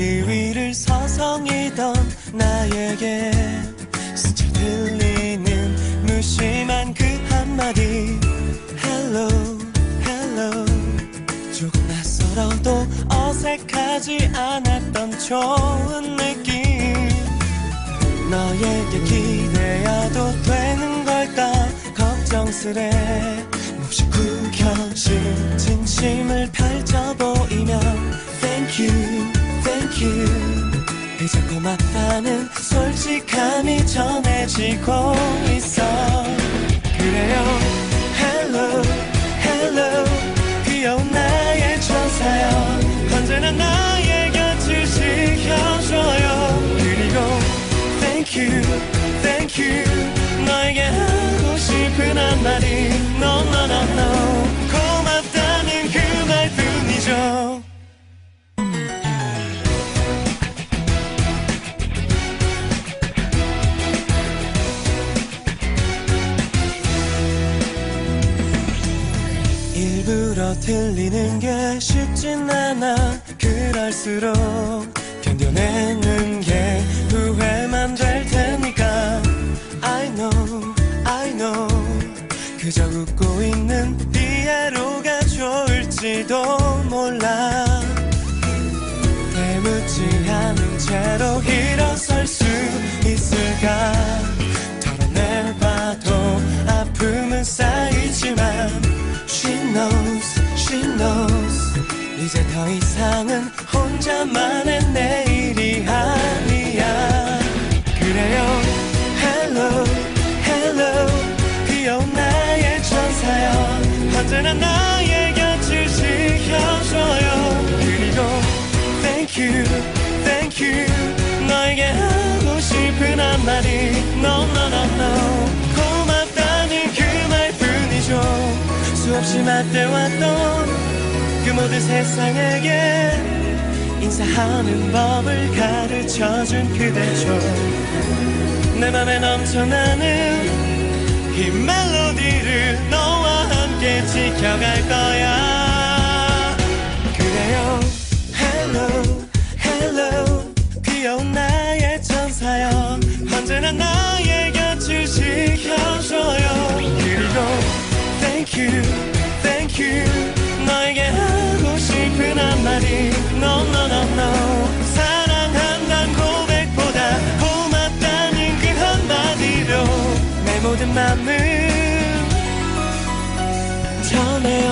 비위를 서성이던 나에게 스쳐 들리는 무심한 그 한마디. Hello, hello. 조금 낯설어도 어색하지 않았던 좋은 느낌. 너에게 기대어도 되는 걸까 걱정스레. 몹시 구겨진 진심을 솔직함이 전해지고 있어. 그래요. Hello, 들리는 게 쉽진 않아. 그럴수록 견뎌내는 게 후회만 될 테니까. I know, I know. 그저 웃고 있는 뒤에로가 좋을지도 몰라. 대묻지 않은 채로 일어설 수 있을까 이제 더 이상은 혼자만의 내일이 아니야. 그래요. Hello, hello. 귀여운 나의 천사여. 언제나 나의 곁을 지켜줘요. 그리고 Thank you, thank you. 너에게 하고 싶은 한마디. No, no, no, no. 고맙다는 그 말뿐이죠. 수없이 맞대왔던 그 모든 세상에게 인사하는 법을 가르쳐준 그대죠 내 맘에 넘쳐나는 이 멜로디를 너와 함께 지켜갈 거야. 그래요. Hello Hello. 귀여운 나의 천사여. 언제나 나의 곁을 지켜줘요. 그리고 Thank you Thank you. 모든 마음 처음에